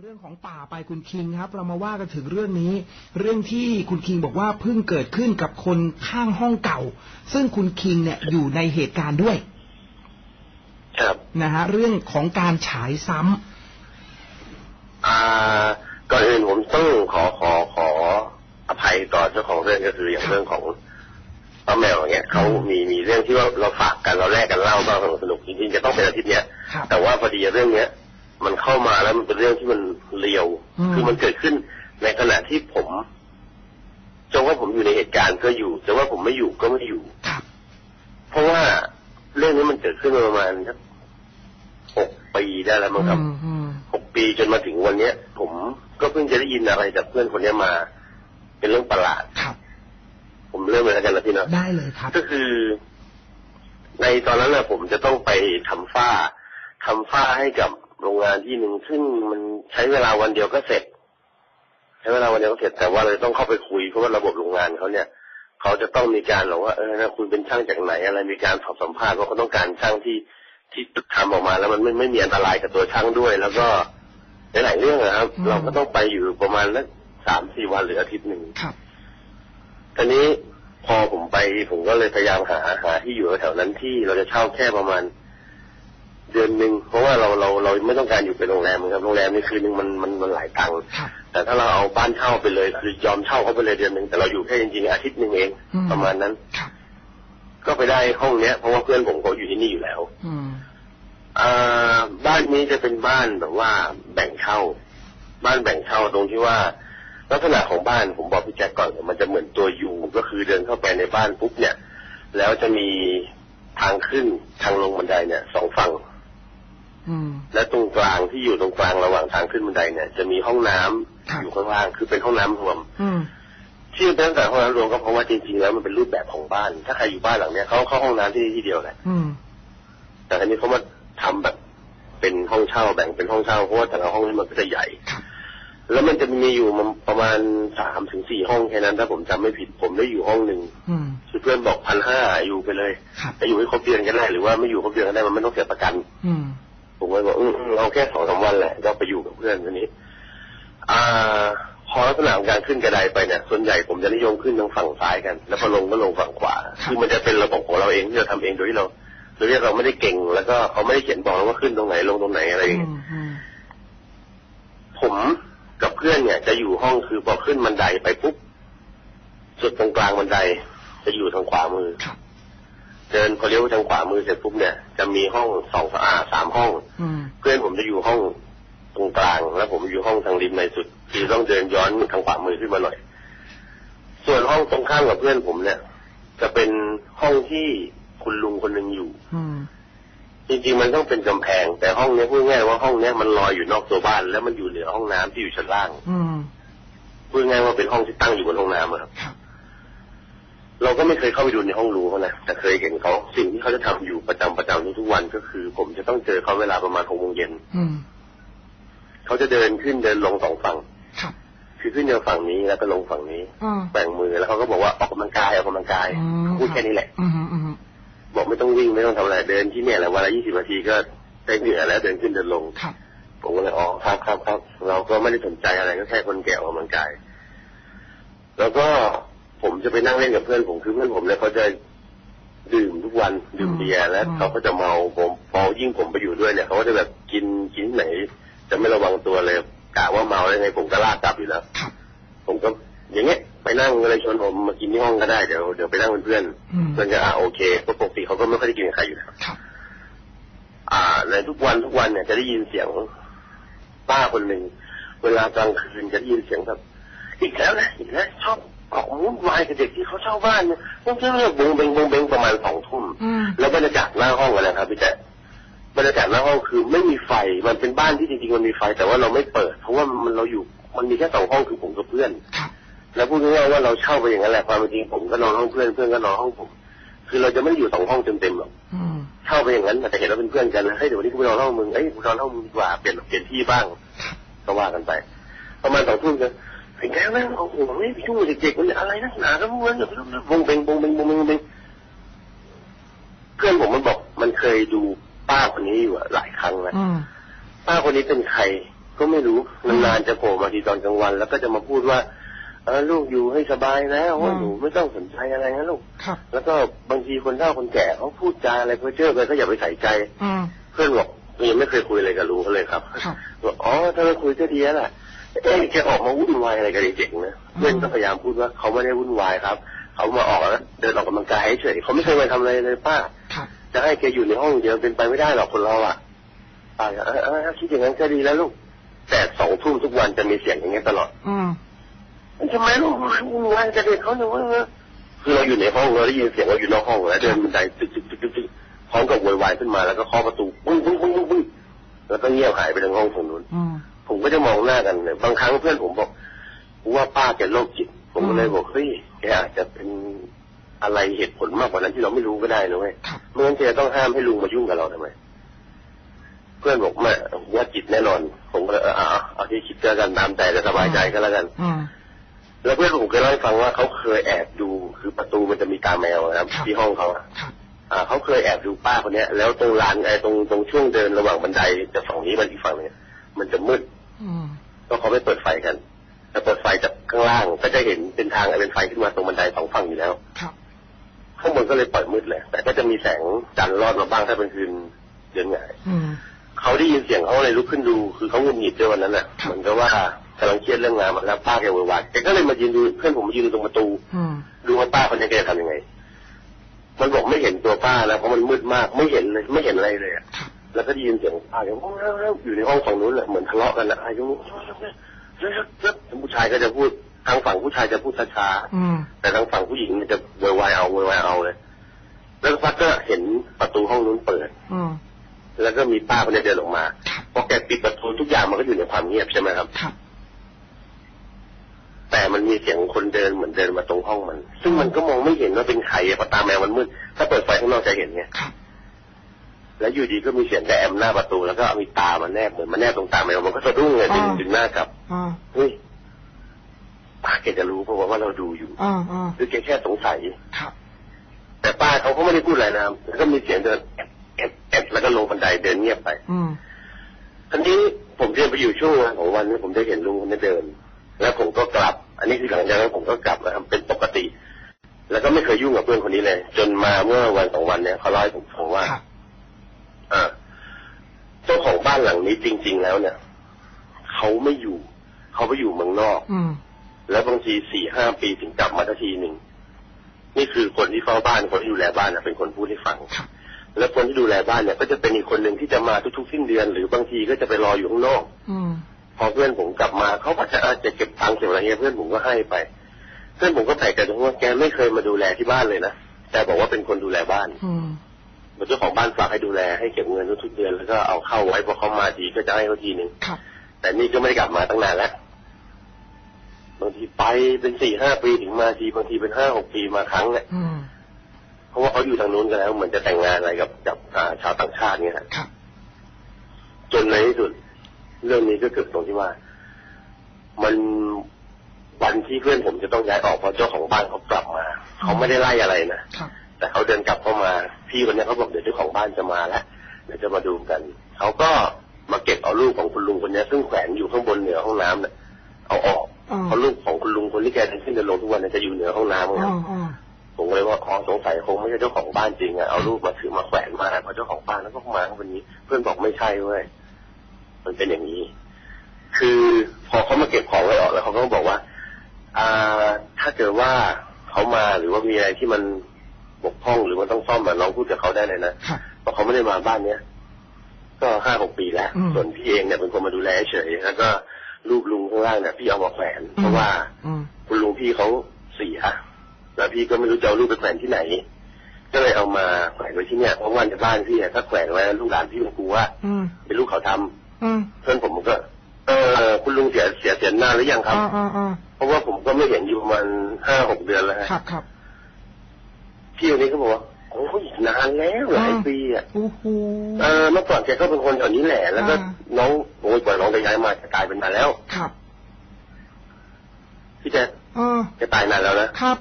เรื่องของป่าไปคุณคิงครับ เรามาว่ากันถึงเรื่องนี้ เรื่องที่คุณคิงบอกว่าเพิ่งเกิดขึ้นกับคนข้างห้องเก่า ซึ่งคุณคิงเนี่ยอยู่ในเหตุการณ์ด้วย ครับนะฮะเรื่องของการฉายซ้ำอ่าก่อนอื่นผมต้องขอขอขออภัยต่อเจ้าของเรื่องก็คืออย่างเรื่องของป้าแมวอย่างเงี้ยเขามีมีเรื่องที่ว่าเราฝากกันเราแลกกันเล่าก็สนุกสนุกจริงๆจะต้องเป็นอาทิตย์เนี้ยครับแต่ว่าพอดีเรื่องเนี้ย มันเข้ามาแล้วมันเป็นเรื่องที่มันเลียวอืมคือมันเกิดขึ้นในขณะที่ผมจะว่าผมอยู่ในเหตุการณ์ก็อยู่จะว่าผมไม่อยู่ก็ไม่อยู่ครับเพราะว่าเรื่องนี้มันเกิดขึ้นมาประมาณสักหกปีได้แล้วมั้งครับอืมอืมหกปีจนมาถึงวันเนี้ย ผมก็เพิ่งจะได้ยินอะไรจากเพื่อนคนเนี้ยมา เป็นเรื่องประหลาดครับ ผมเริ่มเลยแล้วกันนะพี่เนาะได้เลยครับ ก็คือ ในตอนนั้นแหละผมจะต้องไปทำฝ้าทำฝ้าให้กับ โรงงานที่หนึ่งซึ่งมันใช้เวลาวันเดียวก็เสร็จ ใช้เวลาวันเดียวก็เสร็จแต่ว่าเราต้องเข้าไปคุยเพราะว่าระบบโรงงานเขาเนี่ยเขาจะต้องมีการบอกว่าเออนะคุณเป็นช่างจากไหนอะไรมีการสอบสัมภาษณ์ว่าเขาต้องการช่างที่ที่ทำออกมาแล้วมันไม่ไม่มีอันตรายกับตัวช่างด้วย แล้วก็หลายๆเรื่องนะครับอืมเราก็ต้องไปอยู่ประมาณสักสามสี่วันหรืออาทิตย์หนึ่งครับตอนนี้พอผมไปผมก็เลยพยายามหาหาที่อยู่แถวนั้นที่เราจะเช่าแค่ประมาณ เดือนหนึ่งเพราะว่าเราเราเราไม่ต้องการอยู่เป็นโรงแรมครับโรงแรมนี่คืนหนึ่งมันมันมันหลายตังค์ครับแต่ถ้าเราเอาบ้านเช่าไปเลยคือยอมเช่าเขาไปเลยเดือนหนึ่งแต่เราอยู่แค่จริงๆอาทิตย์หนึ่งเองอืมประมาณนั้นครับก็ไปได้ห้องเนี้ยเพราะว่าเพื่อนผมเขาอยู่ที่นี่อยู่แล้วอืมอ่าบ้านนี้จะเป็นบ้านแบบว่าแบ่งเช่า บ้านแบ่งเช่าตรงที่ว่าลักษณะของบ้านผมบอกพี่แจ็คก่อนมันจะเหมือนตัวยูก็คือเดินเข้าไปในบ้านปุ๊บเนี่ย แล้วจะมีทางขึ้นทางลงบันไดเนี่ยสองฝั่งอืม และตรงกลางที่อยู่ตรงกลางระหว่างทางขึ้นบันไดเนี่ย จะมีห้องน้ำครับอยู่ข้างล่างคือเป็นห้องน้ำรวม อืมที่เป็นตั้งแต่ห้องน้ำรวมก็เพราะว่าจริงๆแล้วมันเป็นรูปแบบของบ้าน ถ้าใครอยู่บ้านหลังเนี้ยเขาเข้าห้องน้ำที่นี่ที่เดียวแหละอืมแต่ทีนี้เขามาทำแบบเป็นห้องเช่าแบ่งเป็นห้องเช่าเพราะว่าแต่ละห้องนี่มันก็จะใหญ่ครับแล้วมันจะมีอยู่มันประมาณสามถึงสี่ห้องแค่นั้นถ้าผมจำไม่ผิดผมได้อยู่ห้องหนึ่งอืมคือเพื่อนบอกพันห้าอยู่ไปเลยครับแต่อยู่ให้ครบเดือนก็ได้หรือว่าไม่อยู่ครบเดือนก็ได้มันไม่ต้องเสียประกัน อืม ผมก็เลยบอกอืมอืมเอาแค่สองสามวันแหละก็ไปอยู่กับเพื่อนคนนี้ อ่า พอลักษณะของการขึ้นกระไดไปเนี่ย ส่วนใหญ่ผมจะนิยมขึ้นทางฝั่งซ้ายกัน แล้วพอลงก็ลงฝั่งขวาคือมันจะเป็นระบบของเราเองที่เราทำเองโดยที่เราโดยที่เราไม่ได้เก่ง แล้วก็เขาไม่ได้เขียนบอกเราว่าขึ้นตรงไหนลงตรงไหนอะไรอย่างอืเงี้ยมอืมผมกับเพื่อนเนี่ย จะอยู่ห้องคือพอขึ้นบันไดไปปุ๊บจุดตรงกลางบันไดจะอยู่ทางขวามือครับ เดินพอเลี้ยวไปทางขวามือเสร็จปุ๊บเนี่ยจะมีห้องสองอ่าสามห้องอืมเพื่อนผมจะอยู่ห้องตรงกลาง แล้วผมอยู่ห้องทางริมในสุด คือต้องเดินย้อนทางขวามือขึ้นมาหน่อย ส่วนห้องตรงข้ามกับเพื่อนผมเนี่ย จะเป็นห้องที่คุณลุงคนหนึ่งอยู่อืมจริงๆมันต้องเป็นกำแพง แต่ห้องเนี้ยพูดง่ายๆว่าห้องเนี้ยมันลอยอยู่นอกตัวบ้าน แล้วมันอยู่เหนือห้องน้ำที่อยู่ชั้นล่างอืมพูดง่ายๆว่าเป็นห้องที่ตั้งอยู่บนห้องน้ำอะครับครับ เราก็ไม่เคยเข้าไปดูในห้องรูเขานะแต่เคยเห็นเขาสิ่งที่เขาจะทำอยู่ประจำประจำทุกๆวันก็คือ ผมจะต้องเจอเขาเวลาประมาณหกโมงเย็นอืมเขาจะเดินขึ้นเดินลงสองฝั่งครับคือขึ้นจากฝั่งนี้แล้วก็ลงฝั่งนี้อืมแบ่งมือแล้วเขาก็บอกว่าออกกำลังกายออกกำลังกายอืมพูดแค่นี้แหละอืมอืมบอกไม่ต้องวิ่งไม่ต้องทำอะไรเดินที่เนี่ยแหละวันละยี่สิบนาทีก็ได้เหนื่อยแล้วเดินขึ้นเดินลงครับผมก็เลยอ๋อครับครับครับเราก็ไม่ได้สนใจอะไรก็แค่คนแก่ออกกำลังกาย แล้วก็ ผมจะไปนั่งเล่นกับเพื่อนผมคือเพื่อนผมเนี่ยเขาจะดื่มทุกวันดื่มเบียร์แล้วเขาก็จะเมาผมพอยิ่งผมไปอยู่ด้วยเนี่ยเขาก็จะแบบกินกินที่ไหน จะไม่ระวังตัวเลยกะว่าเมาได้ไงผมก็ลากกลับอยู่แล้วครับผมก็อย่างเงี้ยไปนั่งอะไรชวนผมมากินที่ห้องก็ได้เดี๋ยวเดี๋ยวไปนั่งเป็นเพื่อนอืมเพื่อนก็อ่าโอเคเพราะปกติเขาก็ไม่ค่อยได้กินกับใครอยู่แล้วครับอ่าในทุกวันทุกวันเนี่ยจะได้ยินเสียงป้าคนหนึ่งเวลากลางคืนจะได้ยินเสียงแบบอีกแล้วนะอีกแล้วชอบออก วุ่นวายกับเด็กที่เขาเช่าบ้านเนี่ยพวกเรื่องบงเบงบงเบงประมาณสองทุ่มอืมแล้วบรรยากาศหน้าห้องอะไรครับพี่แจ๊คบรรยากาศหน้าห้องคือไม่มีไฟมันเป็นบ้านที่จริงๆมันมีไฟ แต่ว่าเราไม่เปิด เพราะว่ามันเราอยู่มันมีแค่สองห้องคือผมกับเพื่อนครับแล้วพูดง่ายๆว่าเราเช่าไปอย่างนั้นแหละความเป็นจริงผมก็นอนห้องเพื่อนเพื่อนก็นอนห้องผม คือเราจะไม่ได้อยู่สองห้องเต็มๆหรอกอืมเช่าไปอย่างนั้นแต่เห็นเราเป็นเพื่อนกันนะเฮ้ยเดี๋ยววันนี้กูไปนอนห้องมึงเอ้ยกูนอนห้องมึงดีกว่าเปลี่ยนเปลี่ยนที่บ้างก็ว่ากันไป ประมาณสองทุ่มกัน ถึงแล้วนะโอ้โหไม่ไปยุ่งกับเด็กๆมันอะไรนักหนาก็มึงอย่าไปยุ่งบงเบงบงเบงบงเบงบงเบงเพื่อนผมมันบอกมันเคยดูป้าคนนี้อยู่อะหลายครั้งแล้วอืมป้าคนนี้เป็นใคร ก็ไม่รู้นานๆจะโผล่มาทีตอนกลางวัน แล้วก็จะมาพูดว่าเออลูกอยู่ให้สบายนะโอ้ยอืมหนูไม่ต้องสนใจอะไรนะลูกครับแล้วก็บางทีคนเฒ่าคนแก่เขาพูดจาอะไรเพ้อเจ้อไปก็อย่าไปใส่ใจอืมเพื่อนบอกยังไม่เคยคุยอะไรกับลุงเขาเลยครับครับบอกอ๋อถ้าไม่คุยก็ดีแล้วล่ะ เอ๊ะแกออกมาวุ่นวายอะไรกับเด็กๆนะอืมเพื่อนก็พยายามพูดว่าเขาไม่ได้วุ่นวายครับ เขามาออกแล้วเดินออกกำลังกายเฉยเขาไม่เคยมาทำอะไรเลยป้าครับจะให้แกอยู่ในห้องเดียวเป็นไปไม่ได้หรอกคนเราอะป้าก็เออเออถ้าคิดอย่างนั้นก็ดีแล้วลูก แต่สองทุ่มทุกวันจะมีเสียงอย่างเงี้ยตลอด อืมทำไมลูกมันวุ่นวายกับเด็กเขาเนี่ยเวะคือเราอยู่ในห้องเราได้ยินเสียงเราอยู่นอกห้องแล้วเดินบันไดตึกตึกตึกตึกตึกพร้อมกับโวยวายขึ้นมาแล้วก็เคาะประตูปึ้งปึ้งปึ้งปึ้งปึ้งแล้วก็เงียบหายไปทางห้องฝั่งนู้นอืมผม ก็จะมองหน้ากันเนี่ยบางครั้งเพื่อนผมบอกว่าป้าแกโรคจิต ผมก็เลยบอกเฮ้ยแกอาจจะเป็นอะไรเหตุผลมากกว่านั้นที่เราไม่รู้ก็ได้นะเว้ยครับไม่งั้นแกต้องห้ามให้ลุงมายุ่งกับเราทำไมเพื่อนบอกไม่ว่าจิตแน่นอน ผมก็เลยเออเอาเอาเอาที่คิดก็แล้วกันตามใจแต่สบายใจก็แล้วกันอืมแล้วเพื่อนผมเคยเล่าให้ฟังว่าเขาเคยแอบดูคือประตูมันจะมีตาแมวนะครับครับที่ห้องเขาอะครับอ่าเขาเคยแอบดูป้าคนเนี้ย แล้วตรงลานไอ้ตรงตรงช่วงเดินระหว่างบันไดจากฝั่งนี้มาอีกฝั่งเนี่ยมันจะมืดอืม ก็เขาไม่เปิดไฟกันแต่เปิดไฟจากข้างล่างก็จะเห็นเป็นทางเป็นไฟขึ้นมาตรงบันไดสองฝั่งอยู่แล้วครับข้างบนก็เลยเปิดมืดเลยแต่ก็จะมีแสงจันทร์รอดมาบ้างถ้าเป็นคืนเดือนหงายอืมเขาได้ยินเสียงเขาเลยลุกขึ้นดูคือเขาหงุดหงิดด้วยวันนั้นน่ะครับเหมือนกับว่ากำลังเครียดเรื่องงานมาแล้วป้าแกโวยวายแกก็เลยมายืนดูเพื่อนผมมายืนดูตรงประตูอืมดูว่าป้าคนนี้แกจะทำยังไง มันบอกไม่เห็นตัวป้าแล้วเพราะมันมืดมากไม่เห็นเลยไม่เห็นอะไรเลยอะครับ แล้วก็ได้ยินเสียงป้าอย่างอยู่ในห้องฝั่งนู้นแหละเหมือนทะเลาะกันอะไอ้ยุ้งผู้ชายก็จะพูดทางฝั่งผู้ชายจะพูดช้าอืมๆแต่ทางฝั่งผู้หญิงมันจะโวยวายเอาโวยวายเอาเลยแล้วสักพักก็เห็นประตูห้องนู้นเปิดอืมแล้วก็มีป้าคนนี้เดินออกมาครับพอแกปิดประตูทุกอย่างมันก็อยู่ในความเงียบใช่ไหมครับครับ แต่มันมีเสียงคนเดินเหมือนเดินมาตรงห้องมัน ซึ่งมันก็มองไม่เห็นว่าเป็นใครอะเพราะตาแมวมันมืดถ้าเปิดไฟข้างนอกจะเห็นไงครับ แล้วอยู่ดีก็มีเสียงแกแอมหน้าประตูแล้วก็มีตามันแนบเหมือนมันแนบตรงตาแมวมันก็สะดุ้งเลยดึงอ่าดึงหน้ากลับอ่าเฮ้ยป้าแกจะรู้เพราะว่าเราดูอยู่อ่าอ่าหรือแกแค่สงสัยครับแต่ป้าเขาก็ไม่ได้พูดอะไรนะแล้วก็มีเสียงเดินแอบแอบแอบแล้วก็ลงบันไดเดินเงียบไปอืมทันนี้ผมเดินไปอยู่ช่วงของวันนี้ผมได้เห็นลุงคนนี้เดิน แล้วผมก็กลับ อันนี้คือหลังจากนั้นผมก็กลับนะครับเป็นปกติ แล้วก็ไม่เคยยุ่งกับเพื่อนคนนี้เลย จนมาเมื่อวันสองวันเนี้ยเขาเล่าให้ผมฟังว่าครับอ่า เจ้าของบ้านหลังนี้จริง ๆ แล้วเนี่ยเขาไม่อยู่ เขาไปอยู่เมืองนอก อืมแล้วบางทีสี่ห้าปีถึงกลับมาทันทีหนึ่งนี่คือคนที่เฝ้าบ้านคนที่ดูแลบ้านนะเป็นคนพูดให้ฟังครับแล้วคนที่ดูแลบ้านเนี่ย ก็จะเป็นอีกคนหนึ่งที่จะมาทุกๆสิ้นเดือน หรือบางทีก็จะไปรออยู่ข้างนอกอืมพอเพื่อนผมกลับมาเขาก็จะอาจจะเก็บตังค์เก็บอะไรเงี้ยเพื่อนผมก็ให้ไป เพื่อนผมก็แปลกใจตรงว่าแกไม่เคยมาดูแลที่บ้านเลยนะแต่บอกว่าเป็นคนดูแลบ้าน อืม เหมือนเจ้าของบ้านฝากให้ดูแลให้เก็บเงินทุกๆเดือนแล้วก็เอาเข้าไว้พอเขามาทีก็จะให้เขาทีหนึ่งครับแต่นี่ก็ไม่ได้กลับมาตั้งนานแล้วบางทีไปเป็นสี่ห้าปีถึงมาทีบางทีเป็นห้าหกปีมาครั้งเนี่ยอืมเพราะว่าเขาอยู่ทางนู้นกันแล้วเหมือนจะแต่งงานอะไรกับกับอ่าชาวต่างชาติเนี่ยฮะครับจนในที่สุด เรื่องนี้ก็เกิดตรงที่ว่า มันวันที่เพื่อนผมจะต้องย้ายออกเพราะเจ้าของบ้านเขากลับมาเขาไม่ได้ไล่อะไรนะครับ แต่เขาเดินกลับเข้ามาพี่คนนี้เขาบอกเดี๋ยวเจ้าของบ้านจะมาแล้วเดี๋ยวจะมาดูกันเขาก็มาเก็บเอาลูกของคุณลุงคนนี้ซึ่งแขวนอยู่ข้างบนเหนือห้องน้ำเนี่ยเอาออกอ๋อเพราะลูกของคุณลุงคนที่แกเดินขึ้นเดินลงทุกวันเนี่ยจะอยู่เหนือห้องน้ำอ๋คอรับอ๋อผมก็เลยว่าอ๋อสงสัยคงไม่ใช่เจ้าของบ้านจริงอะเอาลูกมาถือมาแขวนมาเพราะเจ้าของบ้านแล้วก็มาวันนี้ เพื่อนบอกไม่ใช่เว้ยมันเป็นอย่างนี้ คือพอเขามาเก็บของไว้ออกแล้วเขาก็บอกว่า อ่า ถ้าเกิดว่าเขามาหรือว่ามีอะไรที่มัน บกพร่องหรือว่าต้องซ่อมอะน้องพูดกับเขาได้เลยนะครับเพราะเขาไม่ได้มาบ้านเนี้ยก็ห้าหกปีแล้วอืมส่วนพี่เองเนี่ยเป็นคนมาดูแลเฉยแล้วก็รูปลุงข้างล่างเนี่ยพี่เอามาแขวนเพราะว่าอืมคุณลุงพี่เขาเสียแล้วพี่ก็ไม่รู้จะเอารูปไปแขวนที่ไหน ก็เลยเอามาแขวนไว้ที่เนี่ยเพราะว่าในบ้านพี่อะถ้าแขวนไว้แล้วลูกหลานพี่มันกลัวว่าอืมเป็นลูกเขาทำอืมเพื่อนผมก็เออคุณลุงเสียเสียเสียนานหรือยังครับอ่าอ่าอ่าเพราะว่าผมก็ไม่เห็นอยู่ประมาณห้าหกเดือนแล้วฮะครับครับ พี่คนนี้ก็บอกว่าโอ้ยนานแล้วหลายปีอะโอ้โหเออเมื่อก่อนแกก็เป็นคนแถวนี้แหละ แล้วก็อ่าน้องโอ้ยกว่าน้องจะย้ายมาจะตายเป็นนานแล้ว ครับพี่แจ๊คเออแกตายนานแล้วนะครับ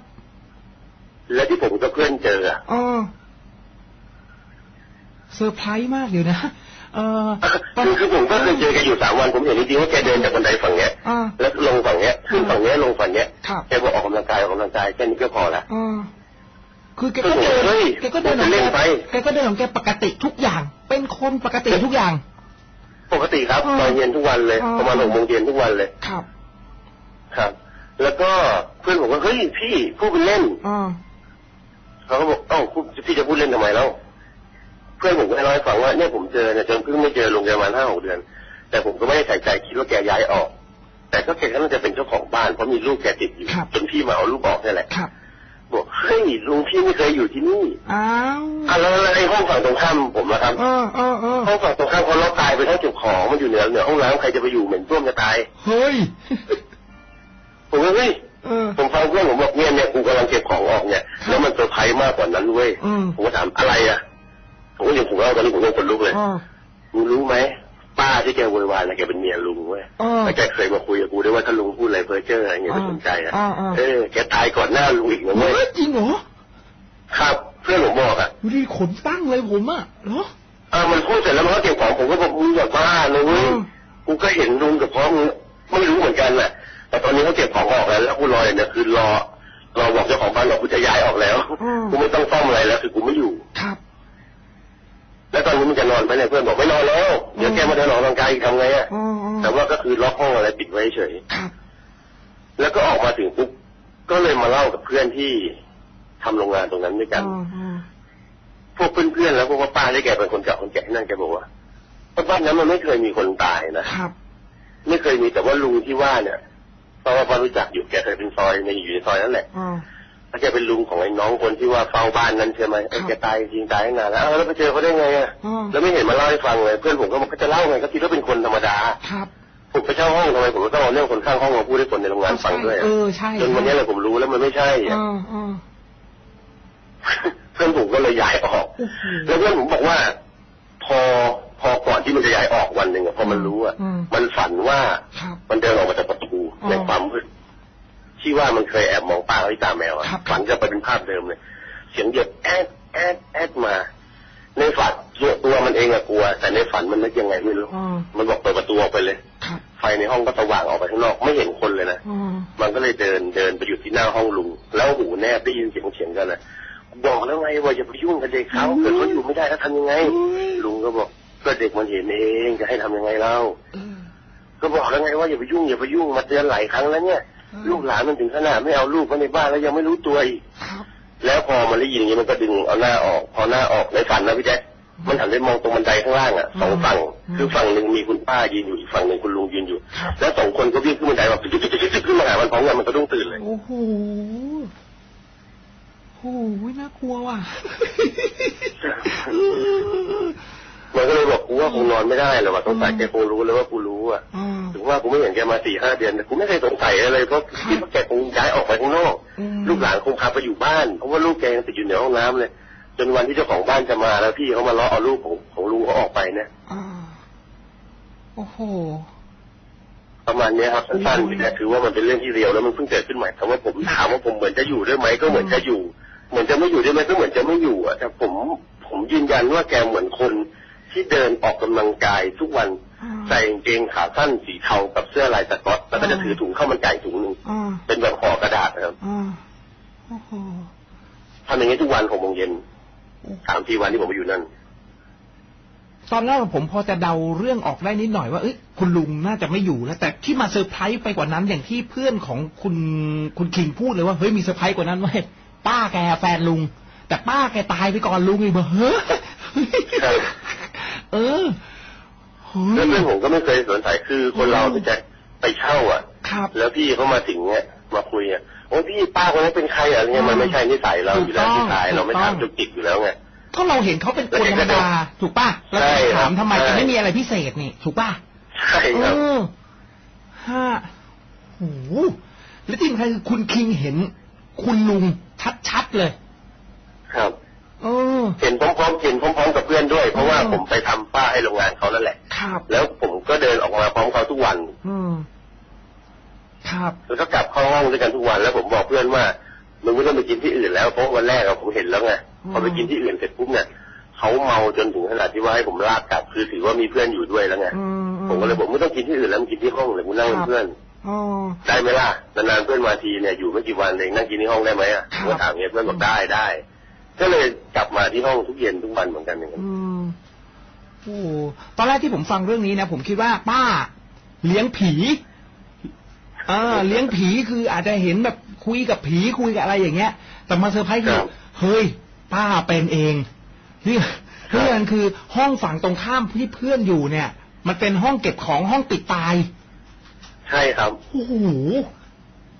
แล้วที่ผมกับเพื่อนเจออะเออเซอร์ไพรส์มากเดี๋ยวนะเออคือคือผมก็เคยเจอแกอยู่สามวันผมเห็นจริงๆว่าแกเดินจากบันไดฝั่งเนี้ยอ่าแล้วลงฝั่งเนี้ยขึ้นฝั่งเนี้ยลงฝั่งเนี้ยครับแกบอกออกกำลังกายออกกำลังกายแค่นี้ก็พอละอ่า คือแกก็เดินเฮ้ยแกก็เดินของเล่แกนไปแกก็เดินของแกปกติทุกอย่าง เป็นคนปกติทุกอย่าง ปกติครับอ่าตอนเย็นทุกวันเลยอ่าประมาณหกโมงเย็นทุกวันเลยครับ ครับ แล้วก็เพื่อนบอกว่าเฮ้ยพี่พูดเป็นเล่นอ่าเขาก็บอกเอ้าพูดพี่จะพูดเล่นทำไมแล้วเพื่อนผมก็เล่าให้ฟังว่าเนี่ยผมเจอเนี่ยจนเพิ่งไม่เจอลุงแกประมาณห้าหกเดือน แต่ผมก็ไม่ได้ใส่ใจคิดว่าแกย้ายออก แต่ก็แกก็น่าจะเป็นเจ้าของบ้านเพราะมีลูกแกติดอยู่ครับจนพี่มาเอาลูกออกนี่แหละครับ บอกเฮ้ยลุงพี่ไม่เคยอยู่ที่นี่อ้าวอะแล้วแล้วไอ้ห้องฝั่งตรงข้ามผมนะครับเออเออเออห้องฝั่งตรงข้ามเขาล็อกตายไปทั้งเก็บของมันอยู่เหนือเหนือห้องน้ำใครจะไปอยู่เหม็นต้วมจะตายเฮ้ยผมก็เฮ้ยเออผมฟังเพื่อนผมบอกเนี่ยเนี่ยกูกำลังเก็บของออกเนี่ยแล้วมันเซอร์ไพรส์มากกว่านั้นเว้ยอืมผมก็ถามอะไรอะผมก็ยังผมก็ตอนนี้ผมยังคนลุกเลยอ่ามึงรู้ไหม ป้าที่แกโวยวายนะแกเป็นเมียลุงเว้ยอ่าแล้วแกเคยมาคุยกับกูด้วยว่าถ้าลุงพูดอะไรเพ้อเจ้ออะไรเงี้ยไม่สนใจอะอ่าอ่าเออแกตายก่อนหน้าลุงอีกนะเฮ้เว้ยยจริงเหรอครับเพื่อนผมบอกอะดูดิขนตั้งเลยผมอะเหรอเออมันพูดเสร็จแล้วมันก็เก็บของผมก็บอกมึงอย่าบ้าเลยเว้ยอืมกูก็เห็นลุงกับพ่อมึงไม่รู้เหมือนกันแหละแต่ตอนนี้เขาเก็บของออกแล้วแล้วกูรออย่างเนี่ยคือรอรอบอกเจ้าของบ้านว่ากูจะย้ายออกแล้วกูไม่ต้องซ่อมอะไรแล้วคือกูไม่อยู่ครับ แล้วตอนนี้มึงจะนอนไหมเนี่ยเพื่อนบอกไม่นอนแล้ว เดี๋ยวแกมาเดินออกกำลังกายอีกทำไงอะอ๋ออ๋อแต่ว่าก็คือล็อกห้องอะไรปิดไว้เฉยครับแล้วก็ออกมาถึงปุ๊บก็เลยมาเล่ากับเพื่อนที่ทำโรงงานตรงนั้นด้วยกันอ๋ออ๋อพวกเพื่อนๆแล้วพวกป้าที่แกเป็นคนเก่าคนแก่นั่นแกบอกว่าบ้านนั้นมันไม่เคยมีคนตายนะครับ ไม่เคยมีแต่ว่าลุงที่ว่าเนี่ยเพราะว่าพอรู้จักอยู่แกเคยเป็นซอยในอยู่ในซอยนั่นแหละ อ๋อแล้วแกเป็นลุงของไอ้น้องคนที่ว่าเฝ้าบ้านนั้นใช่ไหมไอ้ครับแกตายจริงตายตั้งนานแล้วเอ้าแล้วไปเจอเขาได้ไงอะอ๋อแล้วไม่เห็นมาเล่าให้ฟังเลยเพื่อนผมก็บอกก็จะเล่าไงก็คิดว่าเป็นคนธรรมดาครับผมไปเช่าห้องทำไมผมก็ต้องเอาเรื่องคนข้างห้องมาพูดให้คนในโรงงานฟังด้วยเออะอใช่จนวันนี้แหละผมรู้แล้วมันไม่ใช่อะอ๋ออ๋อเพื่อนผมก็เลยย้ายออกโอ้โหแล้วเพื่อนผมบอกว่า พอพอก่อนที่มันจะย้ายออกวันหนึ่งอะพอมันรู้อะอืมมันฝันว่าครับมันเดินออกมาจากประตูอ๋อในความมืด ที่ว่ามันเคยแอบมองป้าไว้ตาแมวอะครับฝันจะไปเป็นภาพเดิมเลย เสียงเหยียบแอดแอดแอดมา ในฝันตัวมันเองอะกลัว แต่ในฝันมันนึกยังไงไม่รู้อ๋อมันบอกเปิดประตูออกไปเลยครับไฟในห้องก็สว่างออกไปข้างนอกไม่เห็นคนเลยนะอ๋อมันก็เลยเดินเดินไปอยู่ที่หน้าห้องลุง แล้วหูแนบได้ยินเสียงเฉียงกันนะบอกแล้วไงว่าอย่าไปยุ่งกับเด็กเขาเกิดเขาอยู่ไม่ได้แล้วทำยังไง ลุงก็บอกก็เด็กมันเห็นเองจะให้ทำยังไงเล่าเออก็บอกแล้วไงว่าอย่าไปยุ่งอย่าไปยุ่งมาเตือนหลายครั้งแล้วเนี่ยอืม ลูกหลานมันถึงขนาดไม่เอาลูกมาในบ้านแล้วยังไม่รู้ตัวอีกครับแล้วพอมันได้ยินอย่างนี้มันก็ดึงเอาหน้าออกพอหน้าออกในฝันนะพี่แจ๊คมันหันไปมองตรงบันไดข้างล่างอะสองฝั่งคือฝั่งหนึ่งมีคุณป้ายืนอยู่อีกฝั่งหนึ่งคุณลุงยืนอยู่ครับแล้วสองคนก็วิ่งขึ้นบันไดแบบจิ๊กๆๆๆขึ้นมาหามันพร้อมกันมันก็ต้องตื่นเลยโอ้โหโอ้โหน่ากลัวว่ะ มันก็เลยบอกกูว่าคงนอนไม่ได้หรอกว่าสงสัยแกคงรู้แล้วว่ากูรู้อะอ่าถึงว่ากูไม่เห็นแกมาสี่ห้าเดือนแต่กูไม่เคยสงสัยอะไรเพราะครับคิดว่าแกคงย้ายออกไปข้างนอกอืมลูกหลานคงพาไปอยู่บ้านเพราะว่าลูกแกยังติดอยู่ในห้องน้ำเลย จนวันที่เจ้าของบ้านจะมาแล้วพี่เขามาล้อเอาลูกของของลุงเขาออกไปเนี่ยอ่าโอ้โหประมาณเนี้ยครับสั้นๆพี่แจ๊คถือว่ามันเป็นเรื่องที่เรียวแล้วมันเพิ่งเกิดขึ้นใหม่แต่ว่าผมถามว่าผมเหมือนจะอยู่ด้วยไหมก็เหมือนจะอยู่ เหมือนจะไม่อยู่ด้วยไหมก็เหมือนจะไม่อยู่อะแต่ผมผมยืนยันว่าแกเหมือนคน ที่เดินออกกำลังกายทุกวันอ่าใส่กางเกงขาสั้นสีเทากับเสื้อลายสก๊อตแล้วก็จะถือถุงข้าวมันไก่ถุงหนึ่งอ่าเป็นแบบห่อกระดาษนะครับอ่าโอ้โหทำอย่างนี้ทุกวันหกโมงเย็นสามสี่วันที่ผมไปอยู่นั่น ตอนแรกผมพอจะเดาเรื่องออกได้นิดหน่อยว่าเอ้ยคุณลุงน่าจะไม่อยู่แล้วแต่ที่มาเซอร์ไพรส์ไปกว่านั้นอย่างที่เพื่อนของคุณคุณคิงพูดเลยว่าเฮ้ยมีเซอร์ไพรส์กว่านั้นเว้ยป้าแกแฟนลุง แต่ป้าแกตายไปก่อนลุงอีกบอกเฮ้ยครับ เออเฮ้ยแล้วเพื่อนผมก็ไม่เคยสนใจคือคนเราที่จะไปเช่าอะครับแล้วพี่เขามาถึงเนี่ยมาคุยอะโอ้พี่ป้าคนนี้เป็นใครอะไรเงี้ยมันไม่ใช่นิสัยเราอยู่แล้วถูกต้องที่ตายเราไม่ถูกต้ถาอมงจุกจิกอยู่แล้วไงก็เราเห็นเขาเป็นคนธรรมดาถูกป่ะเราจะใช่ไปครับถามทำไมใช่จะไม่มีอะไรพิเศษนี่ ถูกป่ะใช่ครับเออห้าโอ้โหแล้วที่สำคัญคือคุณคิงเห็นคุณลุงชัดๆเลย ครับ เออเห็นพร้อมๆเห็นพร้อมๆกับเพื่อนด้วย เพราะว่าอืมผมไปทำป้าให้โรงงานเขานั่นแหละครับ แล้วผมก็เดินออกมาพร้อมเขาทุกวัน อืมครับแล้วก็กลับเข้าห้องด้วยกันทุกวัน แล้วผมบอกเพื่อนว่ามึงไม่ต้องไปกินที่อื่นแล้วเพราะวันแรกอะผมเห็นแล้วไงอืมพอไปกินที่อื่นเสร็จปุ๊บเนี่ยเขาเมาจนถึงขนาดที่ว่าให้ผมลากกลับคือถือว่ามีเพื่อนอยู่ด้วยแล้วไงอืมอืผมก็เลยบอกไม่ต้องกินที่อื่นแล้วมึงกินที่ห้องเลยมึงนั่งเป็นเพื่อนอ๋อได้ไหมล่ะนานๆเพื่อนมาทีเนี่ยอยู่ไม่กี่วันเองนั่งกินที่ห้องได้ไหมอะครับผมก็ถามเนี่ยเพื่อนบอกได้ได้ ก็เลยกลับมาที่ห้องทุกเย็นทุกวันเหมือนกันอย่างนั้นอืมโอ้ตอนแรกที่ผมฟังเรื่องนี้นะผมคิดว่าป้า เลี้ยงผีเออเลี้ยงผีคืออาจจะเห็นแบบคุยกับผีคุยกับอะไรอย่างเงี้ย แต่มาเซอร์ไพรส์คือเฮ้ย ป้าเป็นเองนี่เรื่องนั้นคือห้องฝั่งตรงข้ามที่เพื่อนอยู่เนี่ย มันเป็นห้องเก็บของห้องติดตาย ใช่ครับโอ้โห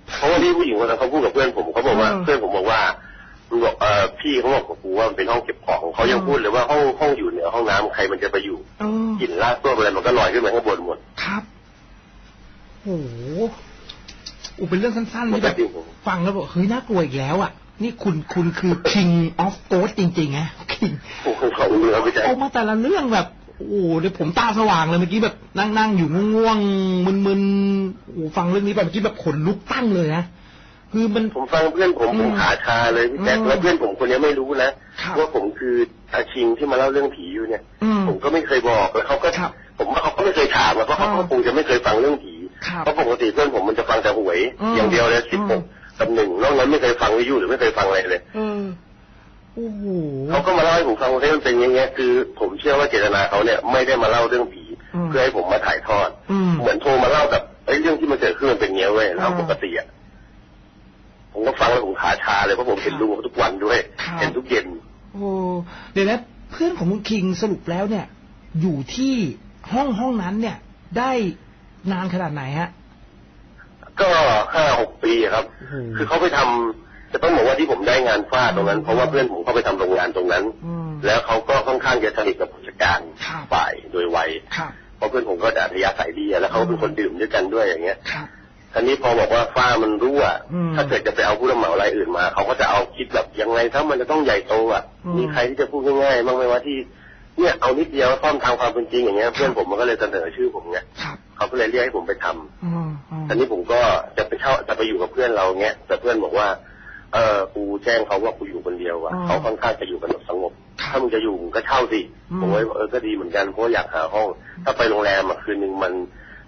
เพราะว่าที่ผู้หญิงคนนั้นเขาพูดกับเพื่อนผมเขาบอกว่าเออเพื่อนผมบอกว่ามึง บอกเออพี่เขาบอกกับกูว่ามันเป็นห้องเก็บของเขายังพูดเลยว่าห้องห้องอยู่เหนือห้องน้ำใครมันจะไปอยู่เออกลิ่นลาดตัวอะไรมันก็ลอยขึ้นมาข้างบนหมด ครับโอ้โหอูเป็นเรื่องสั้นๆมันที่ก็แบบจริงผมฟังแล้วบอกเฮ้ยน่ากลัวอีกแล้วอะ นี่คุณคุณคือ king of ghost จริงๆนะ king โอ้โหเขาเรือไปใจออกมาแต่ละเรื่องแบบโอ้โหเดี๋ยวผมตาสว่างเลยเมื่อกี้แบบนั่งนั่งอยู่ง่วงๆมึนๆโอ้โหฟังเรื่องนี้ไปเมื่อกี้แบบขนลุกตั้งเลยนะ คือมันผมฟังเพื่อนผมอืมผมขาชาเลยพี่แจ๊คอืมแล้วเพื่อนผมคนนี้ไม่รู้นะครับว่าผมคืออาชิงที่มาเล่าเรื่องผีอยู่เนี่ยอืมผมก็ไม่เคยบอกแล้วเขาก็ครับผมว่าเขาก็ไม่เคยถามอะเพราะเขาอืมก็คงจะไม่เคยฟังเรื่องผีครับเพราะปกติเพื่อนผมมันจะฟังแต่หวยอืมอย่างเดียวเลยสิบหอืกมกับหนึ่งนอกนั้นไม่เคยฟังวิทยุหรือไม่เคยฟังอะไรเลยเออโอ้โหเขาก็มาเล่าให้ผมฟังว่าเฮ้ยมันเป็นอย่างเงี้ยคือ ผมเชื่อว่าเจตนาเขาเนี่ยไม่ได้มาเล่าเรื่องผีอืมเพื่อให้ผมมาถ่ายทอดอืมเหมือนโทรมาเล่าแบบเอ้ยเรื่องที่มันเกิดขึ้นมันเป็นอย่างเงี้ยเว้ยแล้วอืมปกติอะ ผมก็ฟังแล้วผมขาชาเลยเพราะผมเห็นครับดูเขาทุกวันด้วย ครับ เห็นทุกเย็น โอ้เดี๋ยวนะเพื่อนของคุณคิงสรุปแล้วเนี่ย อยู่ที่ห้องห้องนั้นเนี่ย ได้นานขนาดไหนฮะ ก็ห้าหกปีครับ โอ้โห คือเขาไปทำจะต้องบอกว่าที่ผมได้งานฟาดตรงนั้น เพราะว่าเพื่อนผมเขาไปทำโรงงานตรงนั้น อืม แล้วเขาก็ค่อนข้างจะสนิทกับผู้จัดการครับ ฝ่ายโดยวัยครับ เพราะเพื่อนผมก็อัธยาศัยดีอะแล้วเขาเป็นคนดื่มด้วยกันด้วยอย่างเงี้ย ครับ ทีนี้พอบอกว่าฝ้ามันรั่วอืมถ้าเกิดจะไปเอาผู้รับเหมารายอื่นมา เขาก็จะเอาคิดแบบยังไงถ้ามันจะต้องใหญ่โตอะอืมมีใครที่จะพูดง่ายๆบ้างไหมว่าที่เนี่ยเอานิดเดียวซ่อมทางความเป็นจริงอย่างเงี้ยเพื่อนผมมันก็เลยเสนอชื่อผมไงครับเขาก็เลยเรียกให้ผมไปทำอืมอืมทีนี้ผมก็จะไปเช่าจะไปอยู่กับเพื่อนเราเงี้ยแต่เพื่อนบอกว่า เออกูแจ้งเขาว่ากูอยู่คนเดียวอะเขาค่อนข้างจะอยู่กันแบบสงบ ถ้ามึงจะอยู่มึงก็เช่าสิผมว่าเออก็ดีเหมือนกันเพราะว่าอยากหาห้อง ถ้าไปโรงแรมอะคืนหนึ่งมัน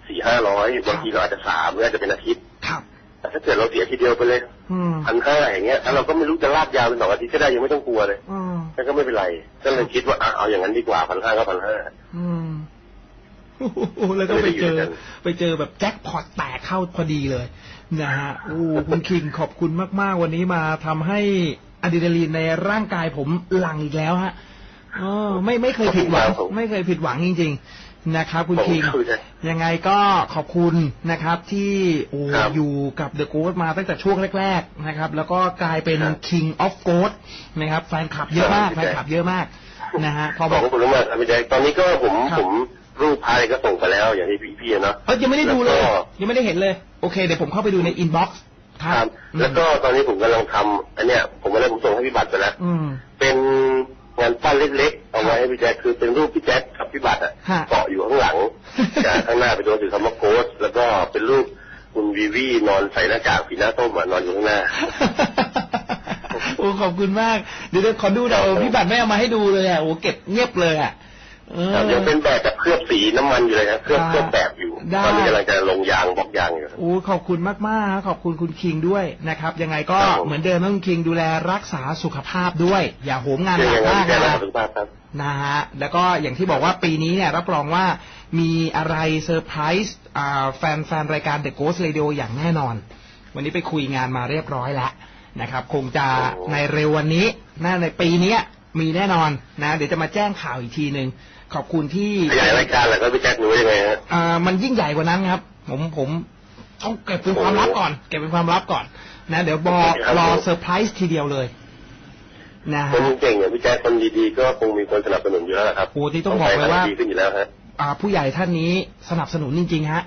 สี่ห้าร้อยบางทีเราอาจจะสามหรืออาจจะเป็นอาทิตย์ครับแต่ถ้าเกิดเราเสียทีเดียวไปเลยอืมพันห้าอย่างเงี้ยแล้วเราก็ไม่รู้จะลากยาวเป็นสองอาทิตย์ก็ได้ยังไม่ต้องกลัวเลยอืมนั่นก็ไม่เป็นไรก็เลยคิดว่าอะเอาอย่างนั้นดีกว่าพันห้าก็พันห้าอืมโอ้โหแล้วก็ไปเจอไม่ได้อยู่ด้วยกันไปเจอแบบแจ็คพอตแตกเข้าพอดีเลยนะฮะโอ้คุณคิงขอบคุณมาก ๆ วันนี้มาทำให้อะดรีนาลีนในร่างกายผมหลั่งอีกแล้วฮะเออไม่ไม่เคยผิดหวัง ไม่เคยผิดหวังจริง ๆ นะครับคุณผมคิงเข้าใจยังไงก็ขอบคุณนะครับที่โอ้ครับอยู่กับ The Ghost มาตั้งแต่ช่วงแรก ๆนะครับ แล้วก็กลายเป็นครับ King of Ghost นะครับแฟนคลับเยอะมากครับแฟนคลับเยอะมากนะฮะพอขบออบกคุณมากครับพี่แจ๊คตอนนี้ก็ผมครับผมรูปพายก็ส่งไปแล้วอย่างที่พี่พี่ๆเนาะเออยังไม่ได้ดูเลยแล้วก็ยังไม่ได้เห็นเลย โอเคเดี๋ยวผมเข้าไปดูในอินบ็อกซ์คครัรับบแล้วก็ตอนนี้ผมกำลังทำอันเนี้ยผมก็เลยผมส่งให้พี่บัตรไปแล้วอืมเป็น งานปั้นเล็กๆเอาไว้ให้พี่แจ๊คคือเป็นรูปพี่แจ๊คกับพี่บัตรอะฮะเกาะอยู่ข้างหลังจากข้างหน้าเป็นตัวถือคำว่าโค้ชแล้วก็เป็นรูปคุณวีวีนอนใส่หน้ากากผีหน้าต้มอะนอนอยู่ข้างหน้าโอ้ขอบคุณมากเดี๋ยวเดี๋ยวขอดูหน่อยครับโอ้พี่บัตรไม่เอามาให้ดูเลยอะโอ้เก็บเงียบเลยอะเออครับ ยังเป็นแบบแบบเคลือบสีน้ำมันอยู่เลยครับเคลือบครับเคลือบแบบอยู่ได้ตอนนี้กำลังจะลงยางบล็อกยางอยู่ครับโอ้ขอบคุณมากมากๆขอบคุณคุณคิงด้วยนะครับ ยังไงก็ครับผมเหมือนเดิมนะคุณคิงดูแลรักษาสุขภาพด้วย อย่าโหมงานหยังนักไงมากพี่แจ๊คนะขอบคุณมากครับนะฮะแล้วก็อย่างที่บอกว่าปีนี้เนี่ยรับรองว่ามีอะไรเซอร์ไพรส์อ่าแฟนแฟนรายการ The Ghost Radio อย่างแน่นอน วันนี้ไปคุยงานมาเรียบร้อยแล้วนะครับ คงจะโอ้ในเร็ววันนี้น่าในปีเนี้ย มีแน่นอนนะ เดี๋ยวจะมาแจ้งข่าวอีกทีหนึ่งขอบคุณที่ขยายรายการแหละครับพี่แจ๊คหนูว่ายังไงฮะอ่ามันยิ่งใหญ่กว่านั้นครับ ผมผมต้องเก็บเป็นความลับก่อน เก็บเป็นความลับก่อน นะ เดี๋ยวบอครับรอเซอร์ไพรส์ทีเดียวเลยนะคนฮะเก่งอย่างพี่แจ๊คคนดีๆก็คงมีคนสนับสนุนอยู่แล้วล่ะครับโอ้ที่ต้องบอกเลยว่าดีขึ้นอยู่แล้วฮะอ่า ผู้ใหญ่ท่านนี้สนับสนุนจริงๆฮะ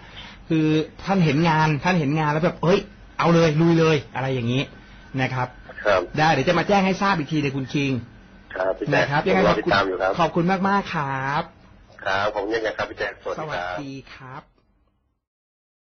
คือท่านเห็นงานท่านเห็นงานแล้วแบบเอ้ย เอาเลยลุยเลยอะไรอย่างนี้นะครับ ครับ ได้เดี๋ยวจะมาแจ้งให้ทราบอีกทีในคุณคิง ครับพี่แจ๊นะคครับยัยังไงรขออบติดคุณตามอยู่ครับ ขอบคุณมาก ๆ ครับ ครับ ผมยังไงครับพี่แจ๊คสวัสสดีวัคสรับ ดีครับ